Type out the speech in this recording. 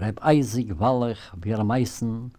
Reb Eisig Wallach, Wir er Meißen,